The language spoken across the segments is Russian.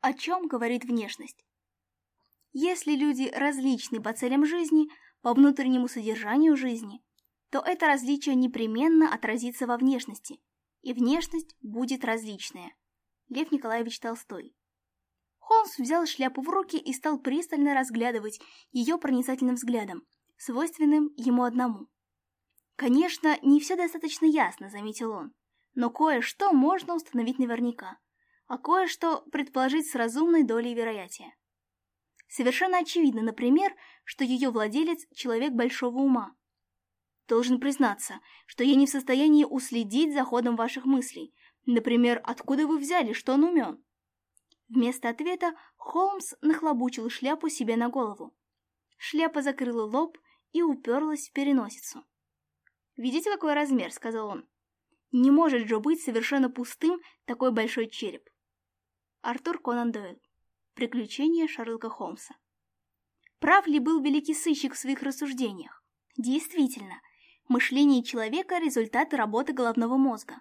о чем говорит внешность. Если люди различны по целям жизни, по внутреннему содержанию жизни, то это различие непременно отразится во внешности, и внешность будет различная. Лев Николаевич Толстой. Холмс взял шляпу в руки и стал пристально разглядывать ее проницательным взглядом, свойственным ему одному. «Конечно, не все достаточно ясно», — заметил он, «но кое-что можно установить наверняка а кое-что предположить с разумной долей вероятия. Совершенно очевидно, например, что ее владелец – человек большого ума. Должен признаться, что я не в состоянии уследить за ходом ваших мыслей. Например, откуда вы взяли, что он умен? Вместо ответа Холмс нахлобучил шляпу себе на голову. Шляпа закрыла лоб и уперлась в переносицу. «Видите, какой размер?» – сказал он. «Не может же быть совершенно пустым такой большой череп. Артур Конан Дойл. Приключения Шерлока Холмса. Прав ли был великий сыщик в своих рассуждениях? Действительно, мышление человека – результат работы головного мозга.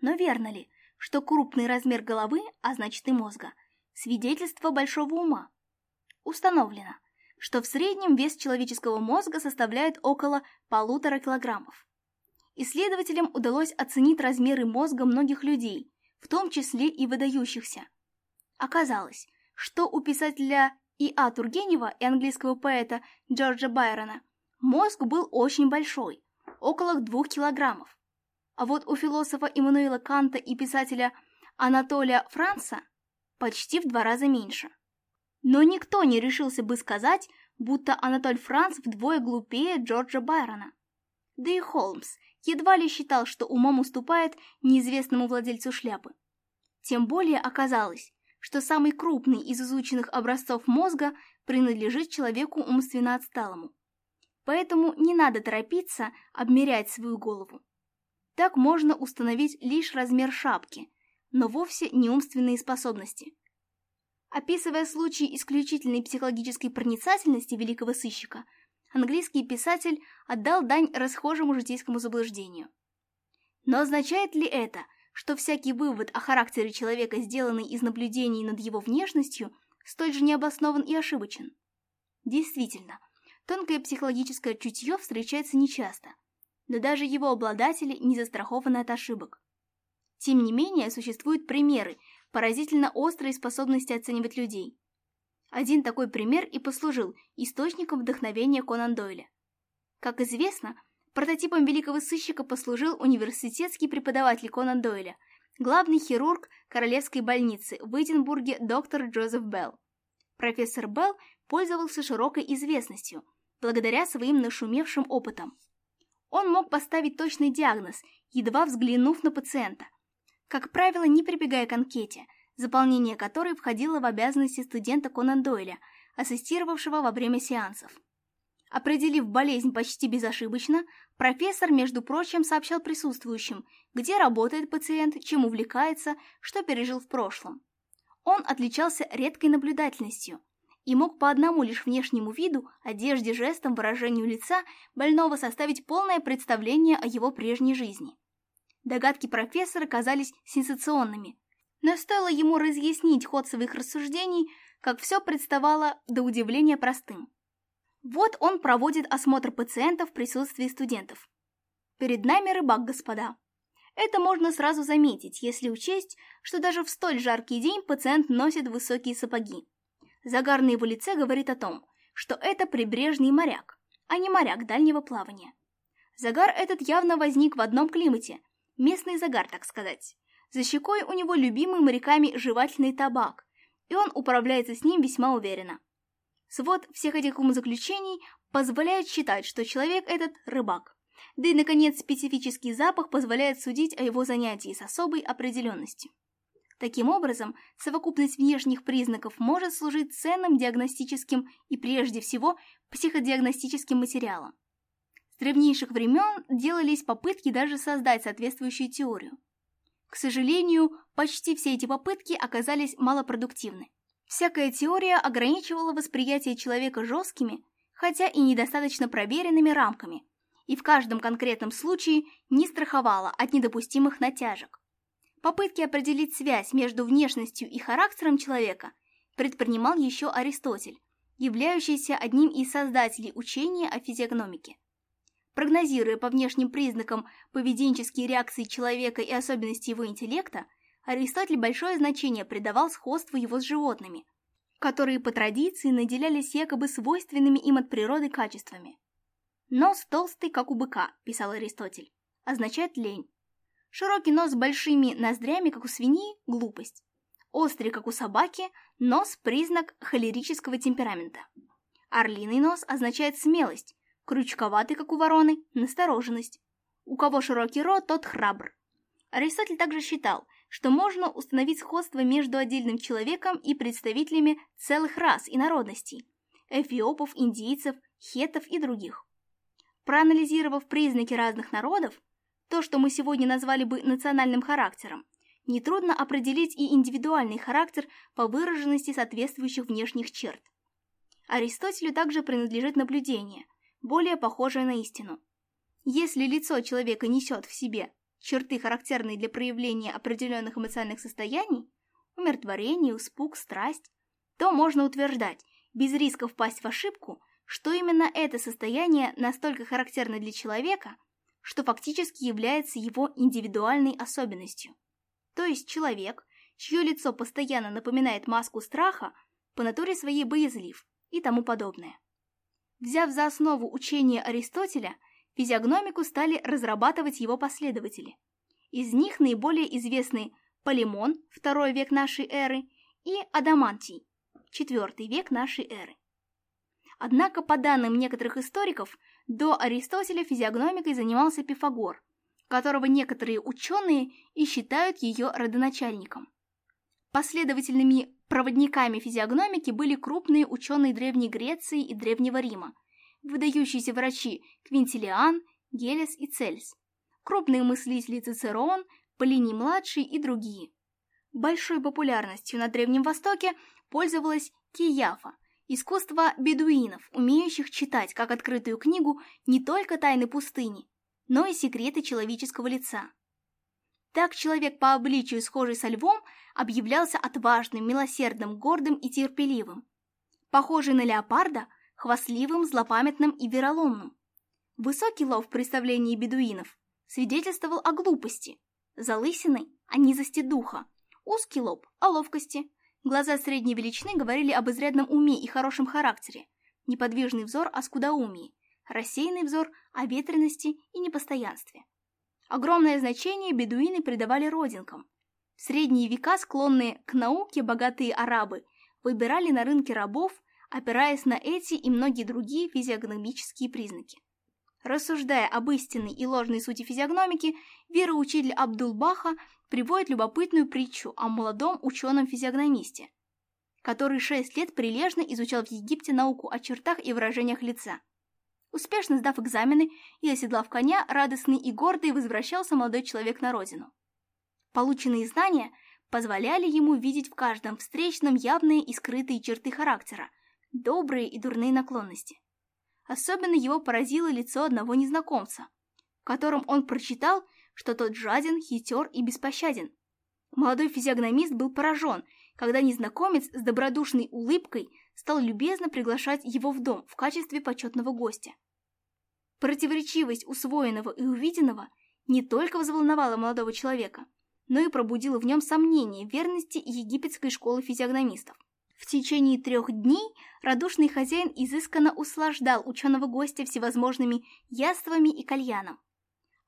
Но верно ли, что крупный размер головы, а значит и мозга, свидетельство большого ума? Установлено, что в среднем вес человеческого мозга составляет около полутора килограммов. Исследователям удалось оценить размеры мозга многих людей, в том числе и выдающихся – Оказалось, что у писателя И.А. Тургенева и английского поэта Джорджа Байрона мозг был очень большой, около двух килограммов. А вот у философа Иммануила Канта и писателя Анатолия Франца почти в два раза меньше. Но никто не решился бы сказать, будто Анатоль Франц вдвое глупее Джорджа Байрона. Да и Холмс едва ли считал, что умом уступает неизвестному владельцу шляпы. Тем более оказалось, что самый крупный из изученных образцов мозга принадлежит человеку умственно отсталому. Поэтому не надо торопиться обмерять свою голову. Так можно установить лишь размер шапки, но вовсе не умственные способности. Описывая случай исключительной психологической проницательности великого сыщика, английский писатель отдал дань расхожему житейскому заблуждению. Но означает ли это, что всякий вывод о характере человека, сделанный из наблюдений над его внешностью, столь же необоснован и ошибочен. Действительно, тонкое психологическое чутье встречается нечасто, но даже его обладатели не застрахованы от ошибок. Тем не менее, существуют примеры поразительно острой способности оценивать людей. Один такой пример и послужил источником вдохновения Конан Дойля. Как известно, Прототипом великого сыщика послужил университетский преподаватель Конан Дойля, главный хирург Королевской больницы в Эдинбурге доктор Джозеф Белл. Профессор Белл пользовался широкой известностью, благодаря своим нашумевшим опытам. Он мог поставить точный диагноз, едва взглянув на пациента, как правило, не прибегая к анкете, заполнение которой входило в обязанности студента Конан Дойля, ассистировавшего во время сеансов. Определив болезнь почти безошибочно, профессор, между прочим, сообщал присутствующим, где работает пациент, чем увлекается, что пережил в прошлом. Он отличался редкой наблюдательностью и мог по одному лишь внешнему виду, одежде, жестам, выражению лица больного составить полное представление о его прежней жизни. Догадки профессора казались сенсационными, но стоило ему разъяснить ход своих рассуждений, как все представало до удивления простым. Вот он проводит осмотр пациента в присутствии студентов. Перед нами рыбак, господа. Это можно сразу заметить, если учесть, что даже в столь жаркий день пациент носит высокие сапоги. Загар на его лице говорит о том, что это прибрежный моряк, а не моряк дальнего плавания. Загар этот явно возник в одном климате, местный загар, так сказать. За щекой у него любимый моряками жевательный табак, и он управляется с ним весьма уверенно. Свод всех этих умозаключений позволяет считать, что человек этот – рыбак. Да и, наконец, специфический запах позволяет судить о его занятии с особой определенностью. Таким образом, совокупность внешних признаков может служить ценным диагностическим и, прежде всего, психодиагностическим материалом. С древнейших времен делались попытки даже создать соответствующую теорию. К сожалению, почти все эти попытки оказались малопродуктивны. Всякая теория ограничивала восприятие человека жесткими, хотя и недостаточно проверенными рамками, и в каждом конкретном случае не страховала от недопустимых натяжек. Попытки определить связь между внешностью и характером человека предпринимал еще Аристотель, являющийся одним из создателей учения о физиогномике. Прогнозируя по внешним признакам поведенческие реакции человека и особенности его интеллекта, Аристотель большое значение придавал сходству его с животными, которые по традиции наделялись якобы свойственными им от природы качествами. «Нос толстый, как у быка», – писал Аристотель, – означает лень. Широкий нос с большими ноздрями, как у свиньи – глупость. Острый, как у собаки, нос – признак холерического темперамента. Орлиный нос означает смелость, крючковатый, как у вороны – настороженность. У кого широкий рот, тот храбр. Аристотель также считал, что можно установить сходство между отдельным человеком и представителями целых рас и народностей – эфиопов, индийцев, хетов и других. Проанализировав признаки разных народов, то, что мы сегодня назвали бы национальным характером, нетрудно определить и индивидуальный характер по выраженности соответствующих внешних черт. Аристотелю также принадлежит наблюдение, более похожее на истину. Если лицо человека несет в себе черты, характерные для проявления определенных эмоциональных состояний, умиротворение, испуг, страсть, то можно утверждать, без риска впасть в ошибку, что именно это состояние настолько характерно для человека, что фактически является его индивидуальной особенностью. То есть человек, чье лицо постоянно напоминает маску страха, по натуре своей боязлив и тому подобное. Взяв за основу учение Аристотеля – физиогномику стали разрабатывать его последователи. Из них наиболее известны Полимон, II век нашей эры, и Адамантий, IV век нашей эры. Однако, по данным некоторых историков, до Аристотеля физиогномикой занимался Пифагор, которого некоторые ученые и считают ее родоначальником. Последовательными проводниками физиогномики были крупные ученые Древней Греции и Древнего Рима, выдающиеся врачи Квинтилиан, Гелес и Цельс, крупные мыслители Цицерон, Полиний-младший и другие. Большой популярностью на Древнем Востоке пользовалась Кияфа, искусство бедуинов, умеющих читать как открытую книгу не только тайны пустыни, но и секреты человеческого лица. Так человек по обличию, схожий со львом, объявлялся отважным, милосердным, гордым и терпеливым. Похожий на леопарда, хвастливым, злопамятным и вероломным. Высокий лов в представлении бедуинов свидетельствовал о глупости, залысины о а низости духа, узкий лоб о ловкости, глаза средней величины говорили об изрядном уме и хорошем характере, неподвижный взор о скудоумии, рассеянный взор о ветренности и непостоянстве. Огромное значение бедуины придавали родинкам. В средние века склонные к науке богатые арабы выбирали на рынке рабов опираясь на эти и многие другие физиогномические признаки. Рассуждая об истинной и ложной сути физиогномики, вероучитель Абдулбаха приводит любопытную притчу о молодом ученом-физиогномисте, который шесть лет прилежно изучал в Египте науку о чертах и выражениях лица. Успешно сдав экзамены и оседлав коня, радостный и гордый возвращался молодой человек на родину. Полученные знания позволяли ему видеть в каждом встречном явные и скрытые черты характера – добрые и дурные наклонности. Особенно его поразило лицо одного незнакомца, в котором он прочитал, что тот жаден, хитер и беспощаден. Молодой физиогномист был поражен, когда незнакомец с добродушной улыбкой стал любезно приглашать его в дом в качестве почетного гостя. Противоречивость усвоенного и увиденного не только взволновала молодого человека, но и пробудила в нем сомнения в верности египетской школы физиогномистов. В течение трех дней радушный хозяин изысканно услаждал ученого гостя всевозможными яствами и кальяном.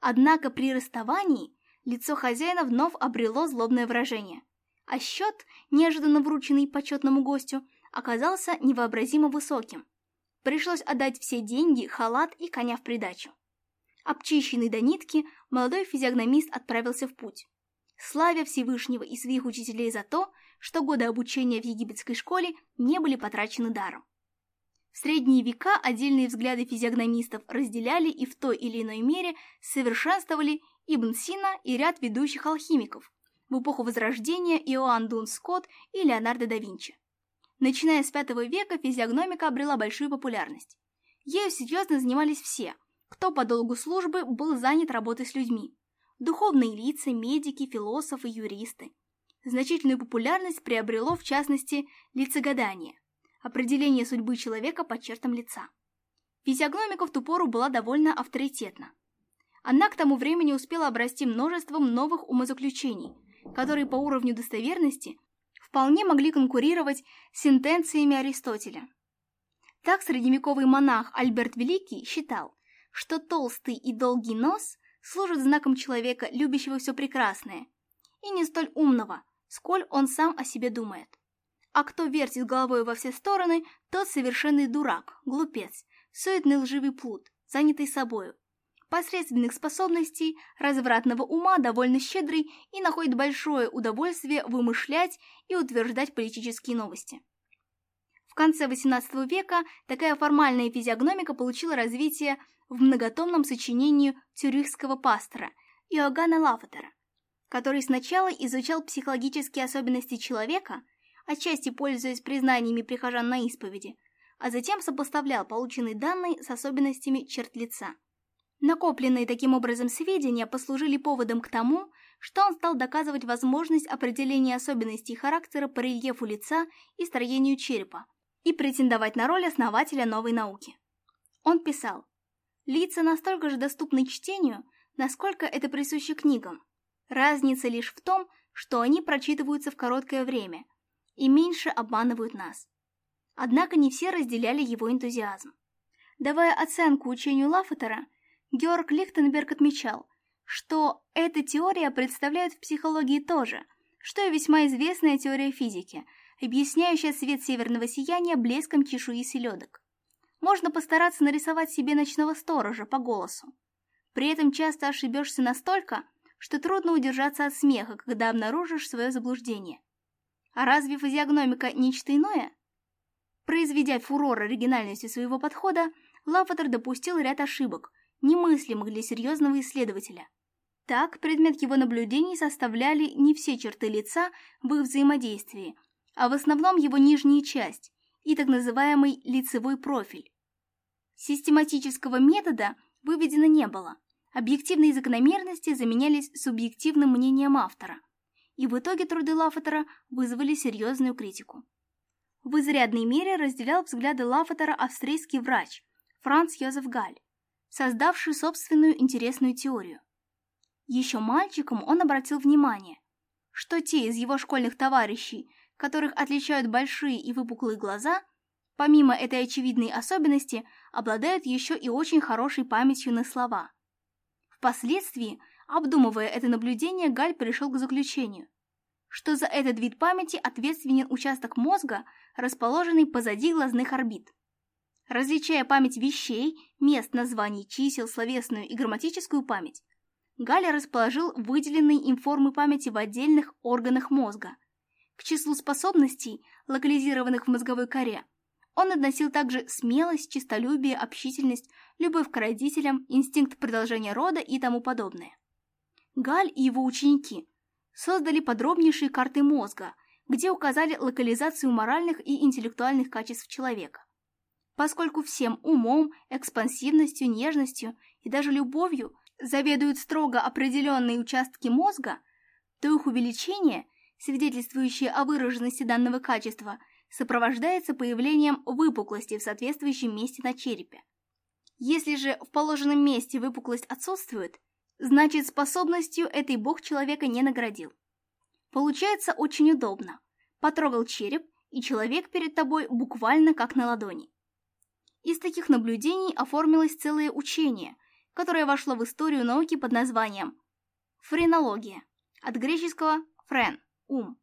Однако при расставании лицо хозяина вновь обрело злобное выражение, а счет, неожиданно врученный почетному гостю, оказался невообразимо высоким. Пришлось отдать все деньги, халат и коня в придачу. Обчищенный до нитки, молодой физиогномист отправился в путь. Славя Всевышнего и своих учителей за то, что годы обучения в египетской школе не были потрачены даром. В средние века отдельные взгляды физиогномистов разделяли и в той или иной мере совершенствовали Ибн Сина и ряд ведущих алхимиков, в эпоху Возрождения Иоанн Дун Скотт и Леонардо да Винчи. Начиная с V века физиогномика обрела большую популярность. Ею серьезно занимались все, кто по долгу службы был занят работой с людьми. Духовные лица, медики, философы, юристы – значительную популярность приобрело, в частности, лицегадание – определение судьбы человека по чертам лица. Физиогномика в ту пору была довольно авторитетна. Она к тому времени успела обрасти множеством новых умозаключений, которые по уровню достоверности вполне могли конкурировать с интенциями Аристотеля. Так средневековый монах Альберт Великий считал, что толстый и долгий нос служит знаком человека, любящего все прекрасное, и не столь умного – сколь он сам о себе думает. А кто вертит головой во все стороны, тот совершенный дурак, глупец, суетный лживый плут, занятый собою. Посредственных способностей, развратного ума довольно щедрый и находит большое удовольствие вымышлять и утверждать политические новости. В конце XVIII века такая формальная физиогномика получила развитие в многотомном сочинении тюрихского пастора Иоганна Лафатера который сначала изучал психологические особенности человека, отчасти пользуясь признаниями прихожан на исповеди, а затем сопоставлял полученные данные с особенностями черт лица. Накопленные таким образом сведения послужили поводом к тому, что он стал доказывать возможность определения особенностей характера по рельефу лица и строению черепа и претендовать на роль основателя новой науки. Он писал, «Лица настолько же доступны чтению, насколько это присуще книгам, Разница лишь в том, что они прочитываются в короткое время и меньше обманывают нас. Однако не все разделяли его энтузиазм. Давая оценку учению Лафатера, Георг Лихтенберг отмечал, что эта теория представляет в психологии то же, что и весьма известная теория физики, объясняющая свет северного сияния блеском чешуи селедок. Можно постараться нарисовать себе ночного сторожа по голосу. При этом часто ошибешься настолько, что трудно удержаться от смеха, когда обнаружишь свое заблуждение. А разве физиогномика нечто иное? Произведя фурор оригинальностью своего подхода, Лафатер допустил ряд ошибок, немыслимых для серьезного исследователя. Так, предмет его наблюдений составляли не все черты лица в их взаимодействии, а в основном его нижняя часть и так называемый лицевой профиль. Систематического метода выведено не было, Объективные закономерности заменялись субъективным мнением автора, и в итоге труды Лафатера вызвали серьезную критику. В изрядной мере разделял взгляды Лафатера австрийский врач Франц Йозеф Галь, создавший собственную интересную теорию. Еще мальчиком он обратил внимание, что те из его школьных товарищей, которых отличают большие и выпуклые глаза, помимо этой очевидной особенности, обладают еще и очень хорошей памятью на слова. Впоследствии, обдумывая это наблюдение, Галь пришел к заключению, что за этот вид памяти ответственен участок мозга, расположенный позади глазных орбит. Различая память вещей, мест, названий, чисел, словесную и грамматическую память, Галя расположил выделенные им формы памяти в отдельных органах мозга. К числу способностей, локализированных в мозговой коре, он относил также смелость, честолюбие, общительность, любовь к родителям, инстинкт продолжения рода и тому подобное. Галь и его ученики создали подробнейшие карты мозга, где указали локализацию моральных и интеллектуальных качеств человека. Поскольку всем умом, экспансивностью, нежностью и даже любовью заведуют строго определенные участки мозга, то их увеличение, свидетельствующее о выраженности данного качества – сопровождается появлением выпуклости в соответствующем месте на черепе. Если же в положенном месте выпуклость отсутствует, значит способностью этой бог человека не наградил. Получается очень удобно. Потрогал череп, и человек перед тобой буквально как на ладони. Из таких наблюдений оформилось целое учение, которое вошло в историю науки под названием френология, от греческого «френ» – ум.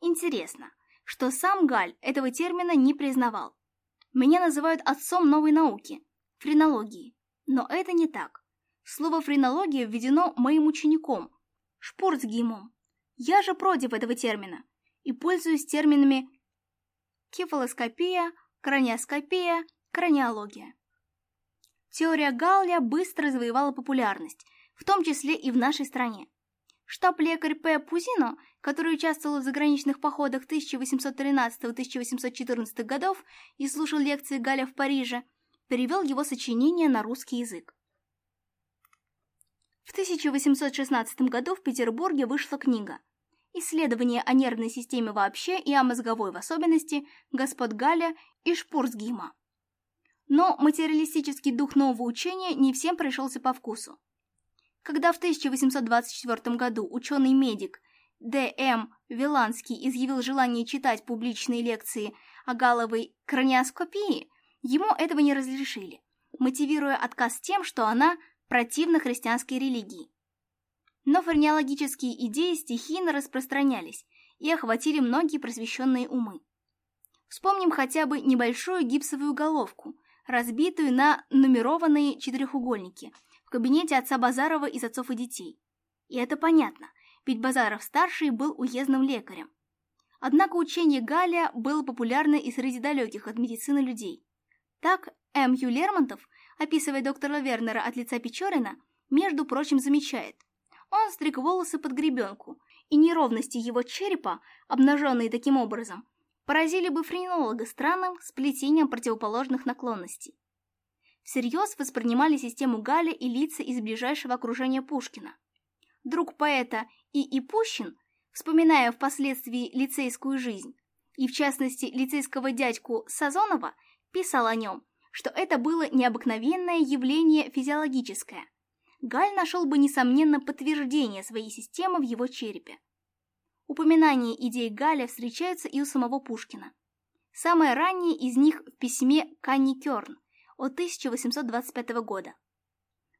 Интересно, что сам Галь этого термина не признавал. Меня называют отцом новой науки – френологии. Но это не так. Слово «френология» введено моим учеником – Шпурцгимом. Я же против этого термина и пользуюсь терминами кефалоскопия, краниоскопия, краниология. Теория Галля быстро завоевала популярность, в том числе и в нашей стране штаб-лекарь П. Пузино, который участвовал в заграничных походах 1813-1814 годов и слушал лекции Галя в Париже, перевел его сочинение на русский язык. В 1816 году в Петербурге вышла книга «Исследование о нервной системе вообще и о мозговой в особенности господ Галя и Шпурсгима». Но материалистический дух нового учения не всем пришелся по вкусу. Когда в 1824 году ученый-медик Д.М. Эм Виланский изъявил желание читать публичные лекции о галовой краниоскопии, ему этого не разрешили, мотивируя отказ тем, что она противна христианской религии. Но фарнеологические идеи стихийно распространялись и охватили многие просвещенные умы. Вспомним хотя бы небольшую гипсовую головку, разбитую на нумерованные четырехугольники – кабинете отца Базарова из «Отцов и детей». И это понятно, ведь Базаров-старший был уездным лекарем. Однако учение Галя было популярно и среди далеких от медицины людей. Так М. Ю. Лермонтов, описывая доктора Вернера от лица Печорина, между прочим, замечает. Он стриг волосы под гребенку, и неровности его черепа, обнаженные таким образом, поразили бы френолога странным сплетением противоположных наклонностей всерьез воспринимали систему Галя и лица из ближайшего окружения Пушкина. Друг поэта И. И. Пущин, вспоминая впоследствии лицейскую жизнь, и в частности лицейского дядьку Сазонова, писал о нем, что это было необыкновенное явление физиологическое. Галь нашел бы, несомненно, подтверждение своей системы в его черепе. Упоминания идей Галя встречаются и у самого Пушкина. Самое раннее из них в письме Канни Кёрн, от 1825 года.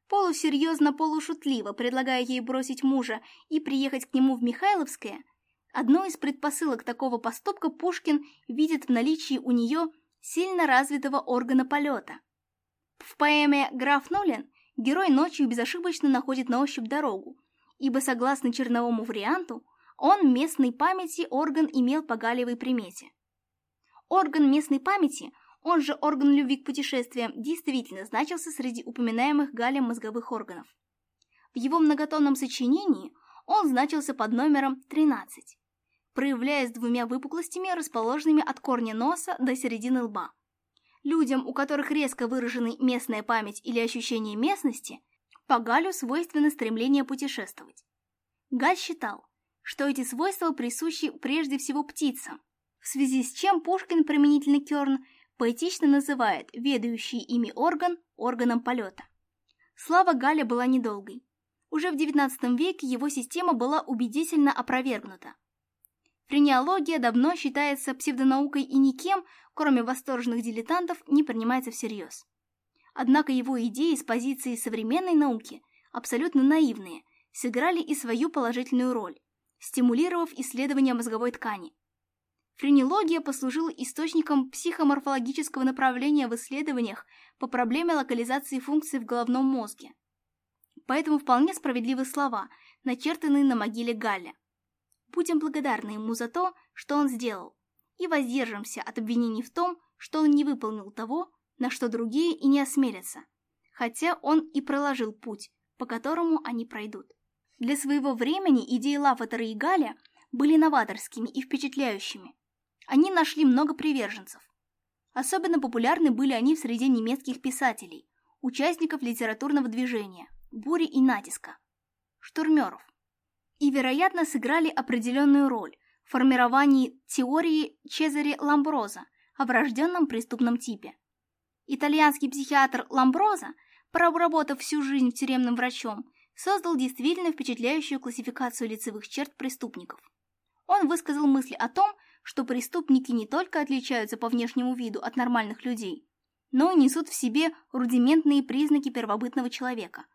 Полусерьезно, полушутливо предлагая ей бросить мужа и приехать к нему в Михайловское, одной из предпосылок такого поступка Пушкин видит в наличии у нее сильно развитого органа полета. В поэме «Граф Нолин» герой ночью безошибочно находит на ощупь дорогу, ибо, согласно черновому варианту, он местной памяти орган имел по галевой примете. Орган местной памяти он же орган любви к путешествиям, действительно значился среди упоминаемых Галем мозговых органов. В его многотонном сочинении он значился под номером 13, проявляясь двумя выпуклостями, расположенными от корня носа до середины лба. Людям, у которых резко выражены местная память или ощущение местности, по Галю свойственно стремление путешествовать. Галь считал, что эти свойства присущи прежде всего птицам, в связи с чем Пушкин применительно Керн поэтично называет ведающий ими орган органом полета. Слава Галя была недолгой. Уже в XIX веке его система была убедительно опровергнута. Френеология давно считается псевдонаукой и никем, кроме восторженных дилетантов, не принимается всерьез. Однако его идеи с позиции современной науки, абсолютно наивные, сыграли и свою положительную роль, стимулировав исследования мозговой ткани, Френология послужила источником психоморфологического направления в исследованиях по проблеме локализации функций в головном мозге. Поэтому вполне справедливы слова, начертанные на могиле Галля. Будем благодарны ему за то, что он сделал, и воздержимся от обвинений в том, что он не выполнил того, на что другие и не осмелятся, хотя он и проложил путь, по которому они пройдут. Для своего времени идеи Лафатера и Галя были новаторскими и впечатляющими – они нашли много приверженцев. Особенно популярны были они в среде немецких писателей, участников литературного движения, бури и натиска, штурмеров. И, вероятно, сыграли определенную роль в формировании теории Чезаре Ламброза о врожденном преступном типе. Итальянский психиатр Ламброза, проработав всю жизнь тюремным врачом, создал действительно впечатляющую классификацию лицевых черт преступников. Он высказал мысли о том, что преступники не только отличаются по внешнему виду от нормальных людей, но и несут в себе рудиментные признаки первобытного человека.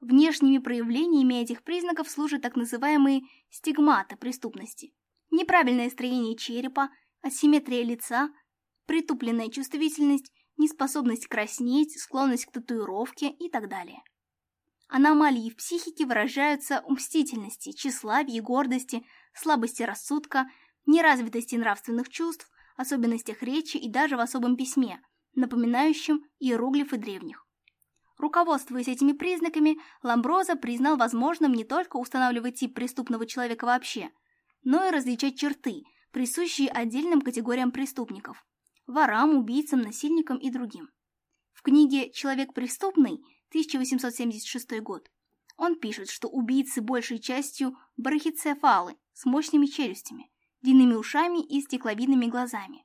Внешними проявлениями этих признаков служат так называемые стигматы преступности. Неправильное строение черепа, асимметрия лица, притупленная чувствительность, неспособность краснеть, склонность к татуировке и так далее. Аномалии в психике выражаются у мстительности, тщеславии, гордости, слабости рассудка – неразвитости нравственных чувств, особенностях речи и даже в особом письме, напоминающем иероглифы древних. Руководствуясь этими признаками, Ламброза признал возможным не только устанавливать тип преступного человека вообще, но и различать черты, присущие отдельным категориям преступников – ворам, убийцам, насильникам и другим. В книге «Человек преступный» 1876 год он пишет, что убийцы большей частью брахицефалы с мощными челюстями – длинными ушами и стекловидными глазами.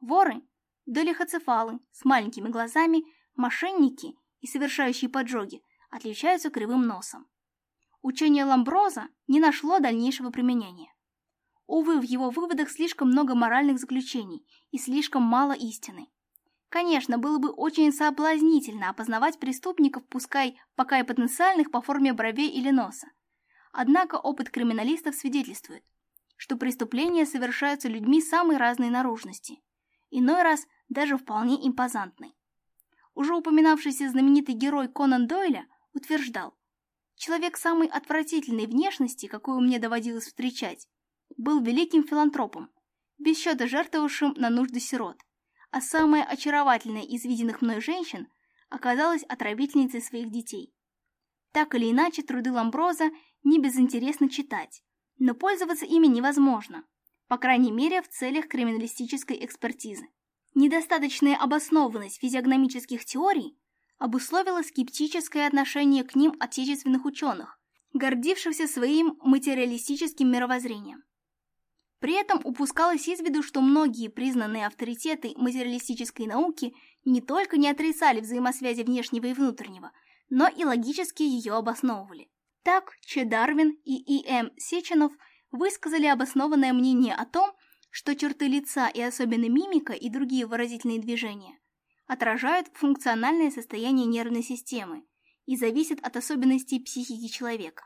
Воры – долихоцефалы с маленькими глазами, мошенники и совершающие поджоги отличаются кривым носом. Учение Ламброза не нашло дальнейшего применения. Увы, в его выводах слишком много моральных заключений и слишком мало истины. Конечно, было бы очень соблазнительно опознавать преступников, пускай пока и потенциальных по форме бровей или носа. Однако опыт криминалистов свидетельствует, что преступления совершаются людьми самой разной наружности, иной раз даже вполне импозантной. Уже упоминавшийся знаменитый герой Конан Дойля утверждал, «Человек самой отвратительной внешности, какую мне доводилось встречать, был великим филантропом, без счета жертвовавшим на нужды сирот, а самая очаровательная из виденных мной женщин оказалась отравительницей своих детей. Так или иначе, труды Ламброза не безинтересно читать, но пользоваться ими невозможно, по крайней мере в целях криминалистической экспертизы. Недостаточная обоснованность физиогномических теорий обусловила скептическое отношение к ним отечественных ученых, гордившихся своим материалистическим мировоззрением. При этом упускалось из виду, что многие признанные авторитеты материалистической науки не только не отрицали взаимосвязи внешнего и внутреннего, но и логически ее обосновывали. Так Че Дарвин и И.М. Эм Сеченов высказали обоснованное мнение о том, что черты лица и особенно мимика и другие выразительные движения отражают функциональное состояние нервной системы и зависят от особенностей психики человека.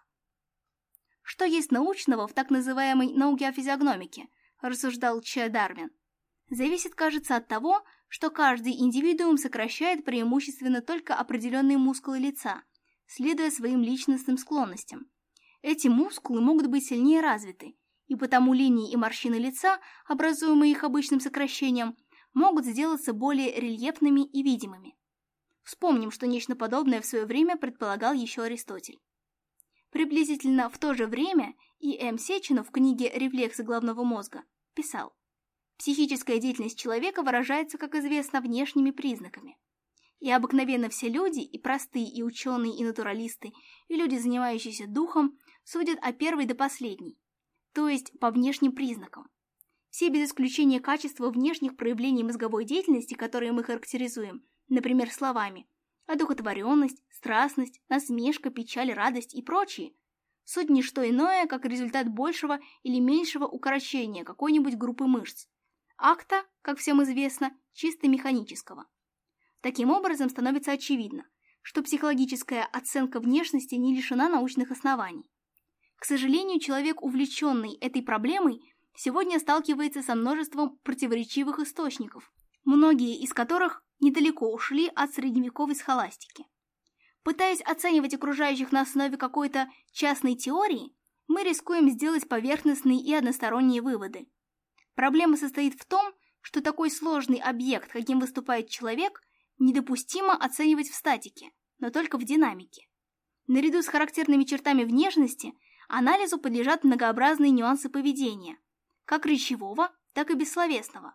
Что есть научного в так называемой науке о физиогномике, рассуждал Че Дарвин, зависит, кажется, от того, что каждый индивидуум сокращает преимущественно только определенные мускулы лица – следуя своим личностным склонностям. Эти мускулы могут быть сильнее развиты, и потому линии и морщины лица, образуемые их обычным сокращением, могут сделаться более рельефными и видимыми. Вспомним, что нечто подобное в свое время предполагал еще Аристотель. Приблизительно в то же время и М. Сечинов в книге «Рефлексы головного мозга» писал «Психическая деятельность человека выражается, как известно, внешними признаками. И обыкновенно все люди, и простые, и ученые, и натуралисты, и люди, занимающиеся духом, судят о первой до последней, то есть по внешним признакам. Все без исключения качества внешних проявлений мозговой деятельности, которые мы характеризуем, например, словами, одухотворенность, страстность, насмешка, печаль, радость и прочие, суть не что иное, как результат большего или меньшего укорочения какой-нибудь группы мышц. Акта, как всем известно, чисто механического. Таким образом, становится очевидно, что психологическая оценка внешности не лишена научных оснований. К сожалению, человек, увлеченный этой проблемой, сегодня сталкивается со множеством противоречивых источников, многие из которых недалеко ушли от средневековой схоластики. Пытаясь оценивать окружающих на основе какой-то частной теории, мы рискуем сделать поверхностные и односторонние выводы. Проблема состоит в том, что такой сложный объект, каким выступает человек – недопустимо оценивать в статике, но только в динамике. Наряду с характерными чертами внешности анализу подлежат многообразные нюансы поведения, как речевого, так и бессловесного.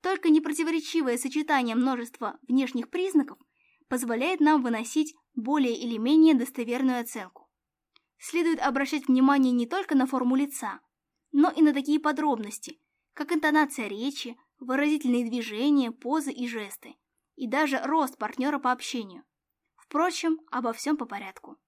Только непротиворечивое сочетание множества внешних признаков позволяет нам выносить более или менее достоверную оценку. Следует обращать внимание не только на форму лица, но и на такие подробности, как интонация речи, выразительные движения, позы и жесты, и даже рост партнера по общению. Впрочем, обо всем по порядку.